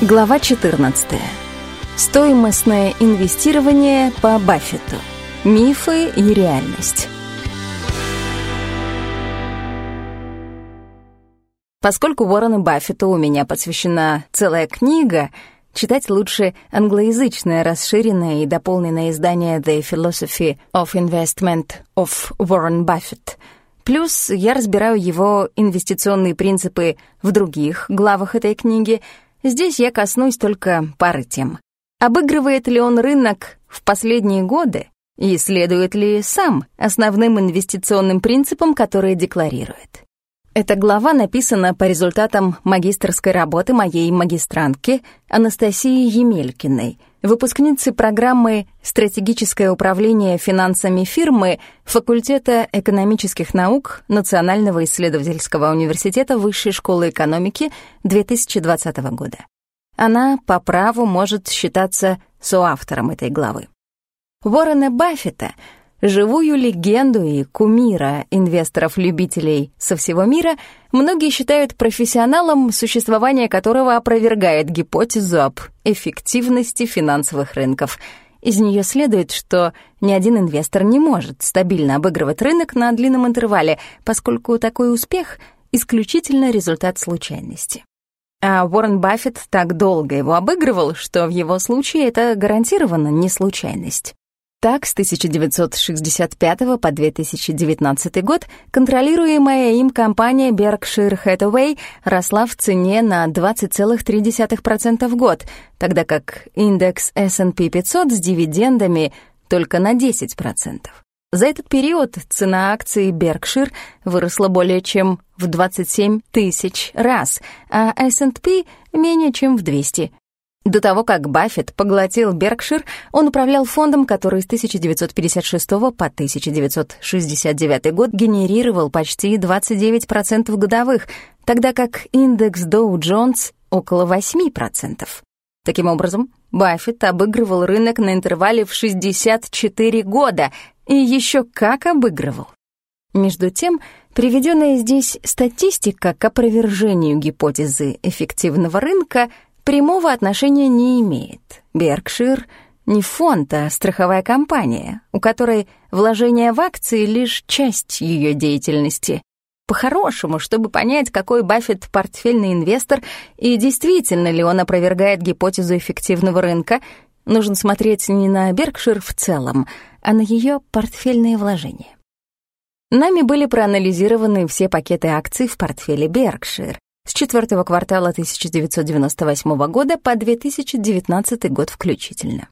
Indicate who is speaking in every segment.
Speaker 1: Глава 14. Стоимостное инвестирование по Баффету. Мифы и реальность. Поскольку Уоррену Баффету у меня посвящена целая книга, читать лучше англоязычное расширенное и дополненное издание «The Philosophy of Investment of Warren Buffett», Плюс я разбираю его инвестиционные принципы в других главах этой книги — Здесь я коснусь только пары тем. Обыгрывает ли он рынок в последние годы и следует ли сам основным инвестиционным принципам, которые декларирует? Эта глава написана по результатам магистрской работы моей магистрантки Анастасии Емелькиной, выпускницы программы «Стратегическое управление финансами фирмы» факультета экономических наук Национального исследовательского университета Высшей школы экономики 2020 года. Она по праву может считаться соавтором этой главы. Уоррена Баффета — Живую легенду и кумира инвесторов-любителей со всего мира многие считают профессионалом, существование которого опровергает гипотезу об эффективности финансовых рынков. Из нее следует, что ни один инвестор не может стабильно обыгрывать рынок на длинном интервале, поскольку такой успех — исключительно результат случайности. А Уоррен Баффет так долго его обыгрывал, что в его случае это гарантированно не случайность. Так, с 1965 по 2019 год контролируемая им компания Berkshire Hathaway росла в цене на 20,3% в год, тогда как индекс S&P 500 с дивидендами только на 10%. За этот период цена акций Berkshire выросла более чем в 27 тысяч раз, а S&P — менее чем в 200. До того, как Баффет поглотил Беркшир, он управлял фондом, который с 1956 по 1969 год генерировал почти 29% годовых, тогда как индекс Доу-Джонс — около 8%. Таким образом, Баффет обыгрывал рынок на интервале в 64 года, и еще как обыгрывал. Между тем, приведенная здесь статистика к опровержению гипотезы эффективного рынка — прямого отношения не имеет. Беркшир — не фонд, а страховая компания, у которой вложение в акции — лишь часть ее деятельности. По-хорошему, чтобы понять, какой Баффет портфельный инвестор и действительно ли он опровергает гипотезу эффективного рынка, нужно смотреть не на Беркшир в целом, а на ее портфельные вложения. Нами были проанализированы все пакеты акций в портфеле Беркшир, с четвертого квартала 1998 года по 2019 год включительно.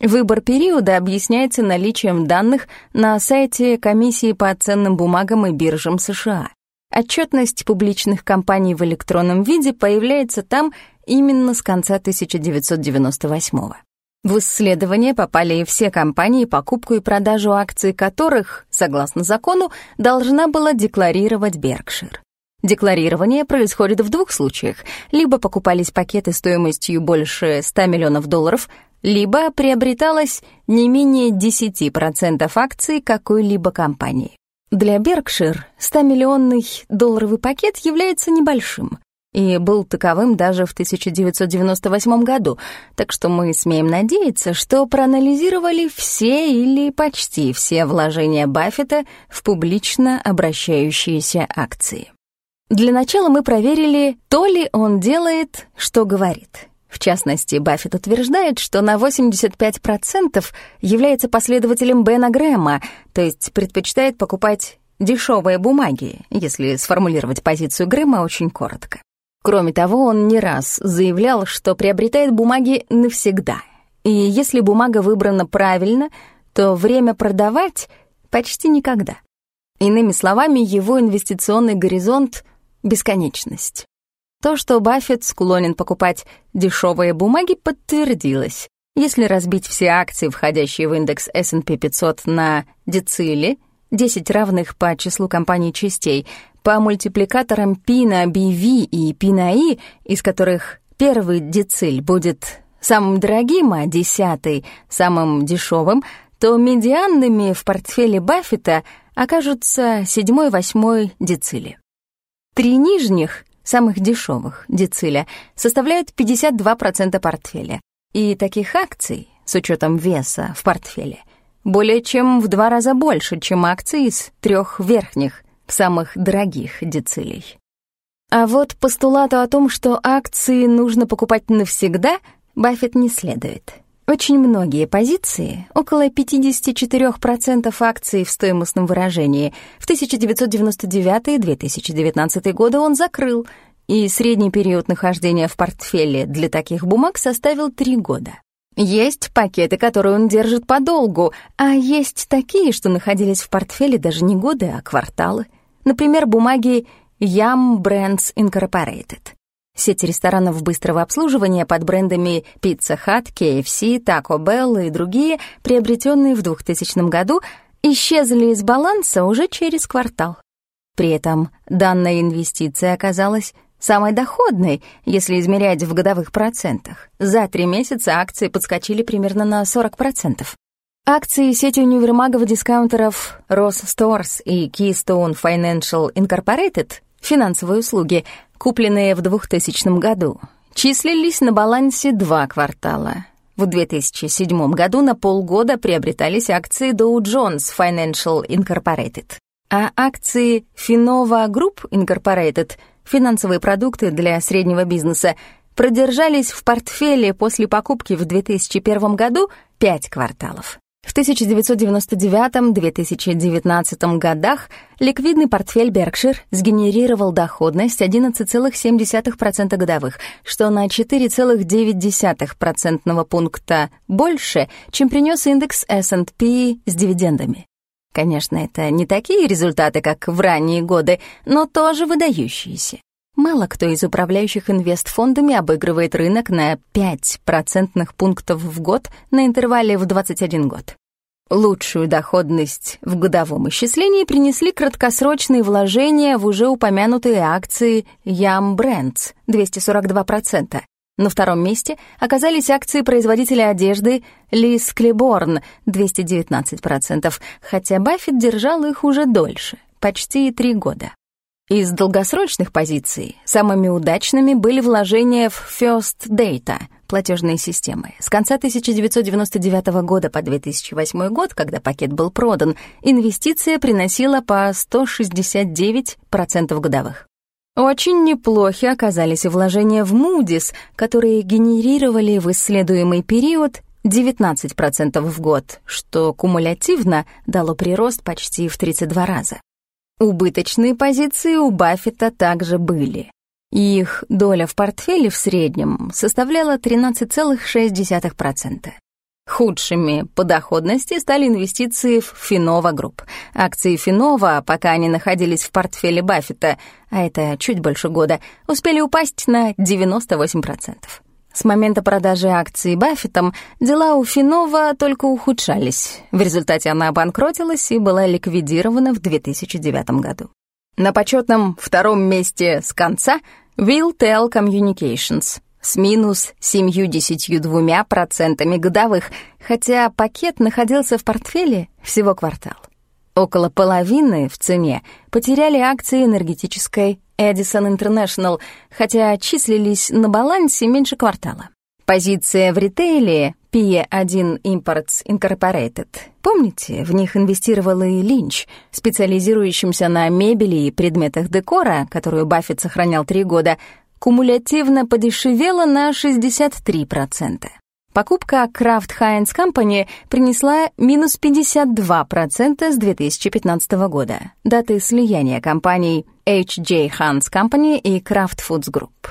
Speaker 1: Выбор периода объясняется наличием данных на сайте Комиссии по ценным бумагам и биржам США. Отчетность публичных компаний в электронном виде появляется там именно с конца 1998 года. В исследование попали и все компании, покупку и продажу акций которых, согласно закону, должна была декларировать Беркшир. Декларирование происходит в двух случаях. Либо покупались пакеты стоимостью больше 100 миллионов долларов, либо приобреталось не менее 10% акций какой-либо компании. Для Berkshire 100-миллионный долларовый пакет является небольшим и был таковым даже в 1998 году, так что мы смеем надеяться, что проанализировали все или почти все вложения Баффета в публично обращающиеся акции. Для начала мы проверили, то ли он делает, что говорит. В частности, Баффет утверждает, что на 85% является последователем Бена Грэма, то есть предпочитает покупать дешевые бумаги, если сформулировать позицию Грэма очень коротко. Кроме того, он не раз заявлял, что приобретает бумаги навсегда. И если бумага выбрана правильно, то время продавать почти никогда. Иными словами, его инвестиционный горизонт бесконечность. То, что Баффет склонен покупать дешевые бумаги, подтвердилось. Если разбить все акции, входящие в индекс S&P 500 на децили, 10 равных по числу компаний частей, по мультипликаторам P на BV и P на I, из которых первый дециль будет самым дорогим, а десятый — самым дешевым, то медианными в портфеле Баффета окажутся седьмой-восьмой децили. Три нижних самых дешевых дециля, составляют 52% портфеля. И таких акций, с учетом веса в портфеле, более чем в два раза больше, чем акций из трех верхних, самых дорогих децилей. А вот постулату о том, что акции нужно покупать навсегда, Баффет не следует. Очень многие позиции, около 54% акций в стоимостном выражении, в 1999-2019 годы он закрыл, и средний период нахождения в портфеле для таких бумаг составил 3 года. Есть пакеты, которые он держит подолгу, а есть такие, что находились в портфеле даже не годы, а кварталы. Например, бумаги Yum Brands Incorporated. Сеть ресторанов быстрого обслуживания под брендами Pizza Hut, KFC, Taco Bell и другие, приобретенные в 2000 году, исчезли из баланса уже через квартал. При этом данная инвестиция оказалась самой доходной, если измерять в годовых процентах. За три месяца акции подскочили примерно на 40%. Акции сети универмагов-дискаунтеров Ross Stores и Keystone Financial Incorporated финансовые услуги, купленные в 2000 году, числились на балансе два квартала. В 2007 году на полгода приобретались акции Dow Jones Financial Incorporated, а акции Finova Group Incorporated, финансовые продукты для среднего бизнеса, продержались в портфеле после покупки в 2001 году пять кварталов. В 1999-2019 годах ликвидный портфель Berkshire сгенерировал доходность 11,7% годовых, что на 4,9% пункта больше, чем принес индекс S&P с дивидендами. Конечно, это не такие результаты, как в ранние годы, но тоже выдающиеся. Мало кто из управляющих инвестфондами обыгрывает рынок на 5 процентных пунктов в год на интервале в 21 год. Лучшую доходность в годовом исчислении принесли краткосрочные вложения в уже упомянутые акции Yum Brands 242%. На втором месте оказались акции производителя одежды Liz Claiborne 219%, хотя Баффет держал их уже дольше, почти три года. Из долгосрочных позиций самыми удачными были вложения в First Data, платежные системы. С конца 1999 года по 2008 год, когда пакет был продан, инвестиция приносила по 169% годовых. Очень неплохи оказались вложения в Moody's, которые генерировали в исследуемый период 19% в год, что кумулятивно дало прирост почти в 32 раза. Убыточные позиции у Баффета также были. Их доля в портфеле в среднем составляла 13,6%. Худшими по доходности стали инвестиции в Finova Group. Акции Finova, пока они находились в портфеле Баффета, а это чуть больше года, успели упасть на 98%. С момента продажи акций Баффетом дела у Finova только ухудшались. В результате она обанкротилась и была ликвидирована в 2009 году. На почетном втором месте с конца Willtel Communications с минус 72% годовых, хотя пакет находился в портфеле всего квартал. Около половины в цене потеряли акции энергетической Edison International, хотя числились на балансе меньше квартала. Позиция в ритейле PE1 Imports Incorporated. Помните, в них инвестировал и Линч, специализирующимся на мебели и предметах декора, которую Баффет сохранял три года, кумулятивно подешевела на 63%. Покупка Kraft Heinz Company принесла минус 52% с 2015 года, даты слияния компаний H.J. Hans Company и Kraft Foods Group.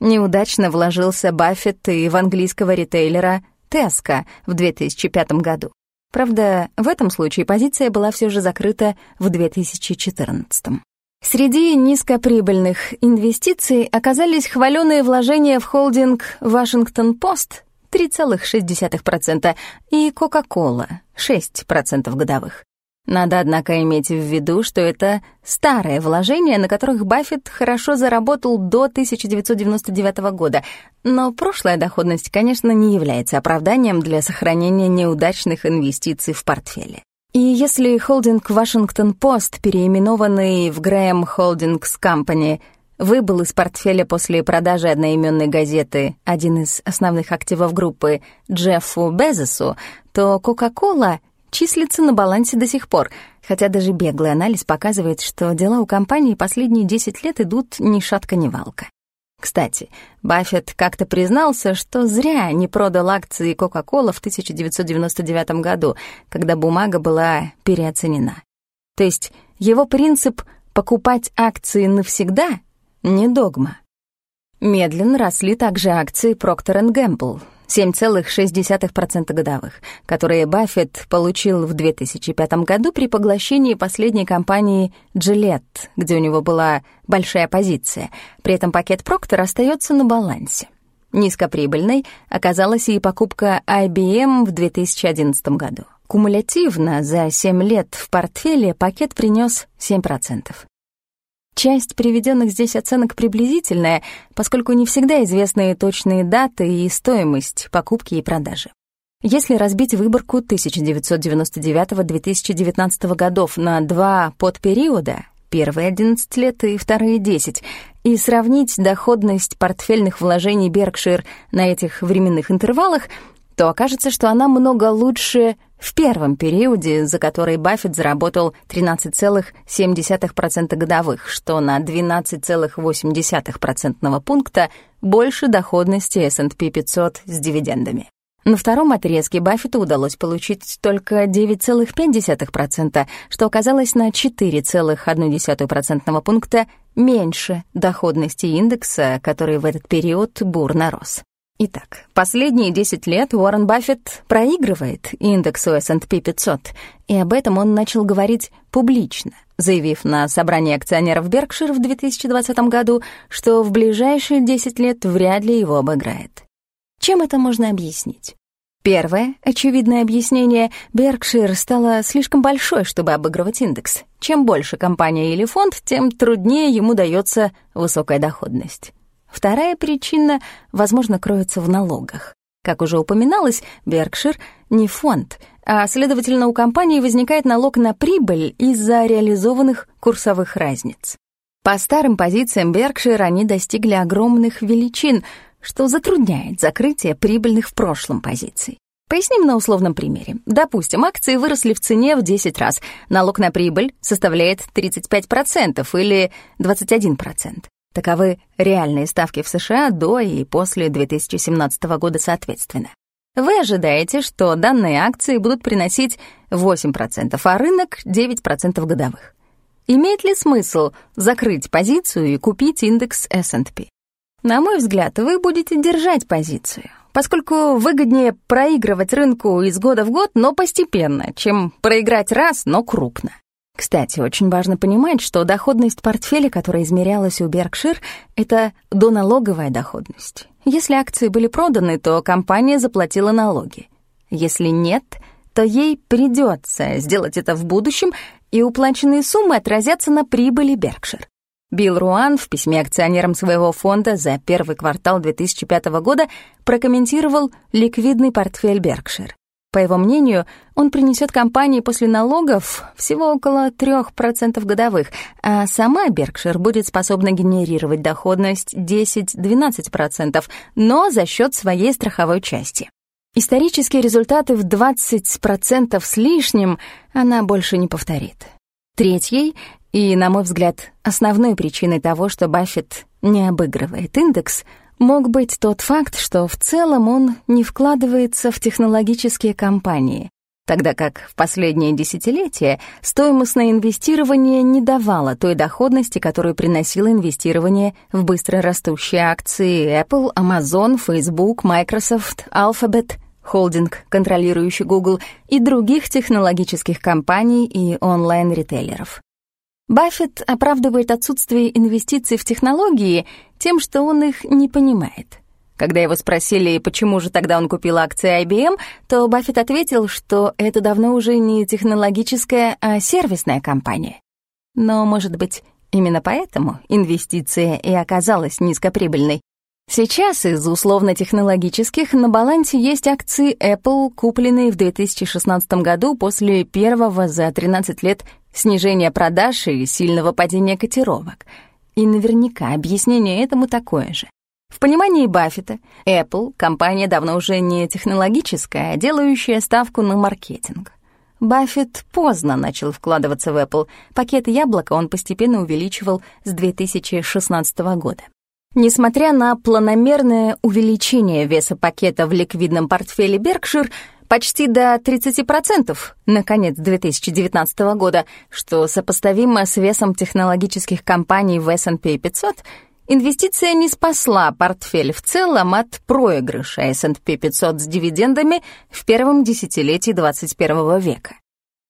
Speaker 1: Неудачно вложился Баффет и в английского ритейлера Tesco в 2005 году. Правда, в этом случае позиция была все же закрыта в 2014. Среди низкоприбыльных инвестиций оказались хваленые вложения в холдинг Washington Post 3,6% и Coca-Cola 6% годовых. Надо, однако, иметь в виду, что это старые вложения, на которых Баффет хорошо заработал до 1999 года, но прошлая доходность, конечно, не является оправданием для сохранения неудачных инвестиций в портфеле. И если холдинг Вашингтон Пост, переименованный в Грэм Холдингс Компани, выбыл из портфеля после продажи одноименной газеты один из основных активов группы Джеффу Безосу, то Coca-Cola числится на балансе до сих пор, хотя даже беглый анализ показывает, что дела у компании последние 10 лет идут ни шатка, ни валка. Кстати, Баффет как-то признался, что зря не продал акции Coca-Cola в 1999 году, когда бумага была переоценена. То есть его принцип «покупать акции навсегда» — не догма. Медленно росли также акции Procter Gamble, 7,6% годовых, которые Баффет получил в 2005 году при поглощении последней компании Gillette, где у него была большая позиция. При этом пакет Procter остается на балансе. Низкоприбыльной оказалась и покупка IBM в 2011 году. Кумулятивно за 7 лет в портфеле пакет принес 7%. Часть приведенных здесь оценок приблизительная, поскольку не всегда известны точные даты и стоимость покупки и продажи. Если разбить выборку 1999-2019 годов на два подпериода, первые 11 лет и вторые 10, и сравнить доходность портфельных вложений Berkshire на этих временных интервалах, то окажется, что она много лучше в первом периоде, за который Баффет заработал 13,7% годовых, что на 12,8% пункта больше доходности S&P 500 с дивидендами. На втором отрезке Баффету удалось получить только 9,5%, что оказалось на 4,1% пункта меньше доходности индекса, который в этот период бурно рос. Итак, последние 10 лет Уоррен Баффет проигрывает индексу S&P 500, и об этом он начал говорить публично, заявив на собрании акционеров Беркшир в 2020 году, что в ближайшие 10 лет вряд ли его обыграет. Чем это можно объяснить? Первое, очевидное объяснение, Беркшир стала слишком большой, чтобы обыгрывать индекс. Чем больше компания или фонд, тем труднее ему дается высокая доходность. Вторая причина, возможно, кроется в налогах. Как уже упоминалось, Беркшир не фонд, а, следовательно, у компании возникает налог на прибыль из-за реализованных курсовых разниц. По старым позициям Беркшир они достигли огромных величин, что затрудняет закрытие прибыльных в прошлом позиций. Поясним на условном примере. Допустим, акции выросли в цене в 10 раз. Налог на прибыль составляет 35% или 21%. Таковы реальные ставки в США до и после 2017 года соответственно. Вы ожидаете, что данные акции будут приносить 8%, а рынок — 9% годовых. Имеет ли смысл закрыть позицию и купить индекс S&P? На мой взгляд, вы будете держать позицию, поскольку выгоднее проигрывать рынку из года в год, но постепенно, чем проиграть раз, но крупно. Кстати, очень важно понимать, что доходность портфеля, которая измерялась у Berkshire, это доналоговая доходность. Если акции были проданы, то компания заплатила налоги. Если нет, то ей придется сделать это в будущем, и уплаченные суммы отразятся на прибыли Berkshire. Билл Руан в письме акционерам своего фонда за первый квартал 2005 года прокомментировал ликвидный портфель Berkshire. По его мнению, он принесет компании после налогов всего около 3% годовых, а сама Беркшир будет способна генерировать доходность 10-12%, но за счет своей страховой части. Исторические результаты в 20% с лишним она больше не повторит. Третьей и, на мой взгляд, основной причиной того, что Баффет не обыгрывает индекс — мог быть тот факт, что в целом он не вкладывается в технологические компании, тогда как в последние десятилетия стоимостное инвестирование не давало той доходности, которую приносило инвестирование в быстрорастущие акции Apple, Amazon, Facebook, Microsoft, Alphabet, холдинг, контролирующий Google, и других технологических компаний и онлайн-ритейлеров. Баффет оправдывает отсутствие инвестиций в технологии тем, что он их не понимает. Когда его спросили, почему же тогда он купил акции IBM, то Баффет ответил, что это давно уже не технологическая, а сервисная компания. Но, может быть, именно поэтому инвестиция и оказалась низкоприбыльной. Сейчас из условно-технологических на балансе есть акции Apple, купленные в 2016 году после первого за 13 лет снижения продаж и сильного падения котировок. И наверняка объяснение этому такое же. В понимании Баффета, Apple — компания давно уже не технологическая, а делающая ставку на маркетинг. Баффет поздно начал вкладываться в Apple. Пакет яблока он постепенно увеличивал с 2016 года. Несмотря на планомерное увеличение веса пакета в ликвидном портфеле Berkshire почти до 30% на конец 2019 года, что сопоставимо с весом технологических компаний в S&P 500, инвестиция не спасла портфель в целом от проигрыша S&P 500 с дивидендами в первом десятилетии 21 века.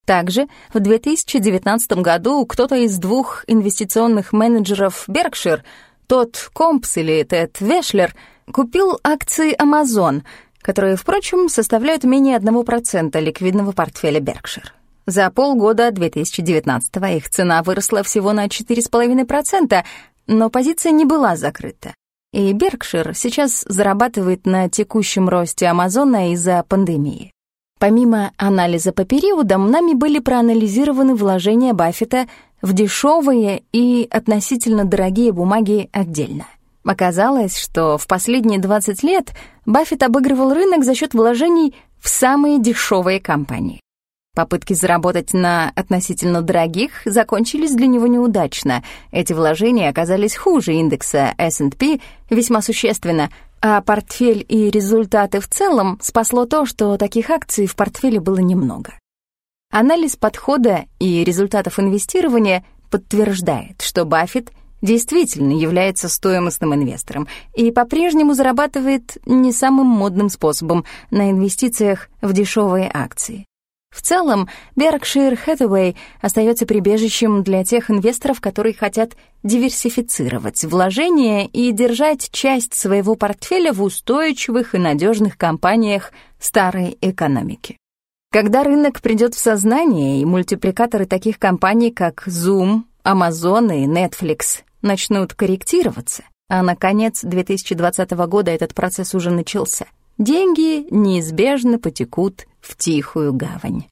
Speaker 1: Также в 2019 году кто-то из двух инвестиционных менеджеров Berkshire — тот Компс или Тед Вешлер купил акции Amazon, которые, впрочем, составляют менее 1% ликвидного портфеля Berkshire. За полгода 2019 их цена выросла всего на 4,5%, но позиция не была закрыта. И Berkshire сейчас зарабатывает на текущем росте Амазона из-за пандемии. Помимо анализа по периодам, нами были проанализированы вложения Баффета в дешевые и относительно дорогие бумаги отдельно. Оказалось, что в последние 20 лет Баффет обыгрывал рынок за счет вложений в самые дешевые компании. Попытки заработать на относительно дорогих закончились для него неудачно. Эти вложения оказались хуже индекса S&P весьма существенно, а портфель и результаты в целом спасло то, что таких акций в портфеле было немного. Анализ подхода и результатов инвестирования подтверждает, что Баффет действительно является стоимостным инвестором и по-прежнему зарабатывает не самым модным способом на инвестициях в дешевые акции. В целом, Berkshire Hathaway остается прибежищем для тех инвесторов, которые хотят диверсифицировать вложения и держать часть своего портфеля в устойчивых и надежных компаниях старой экономики. Когда рынок придет в сознание и мультипликаторы таких компаний, как Zoom, Amazon и Netflix начнут корректироваться, а на конец 2020 года этот процесс уже начался — деньги неизбежно потекут в тихую гавань.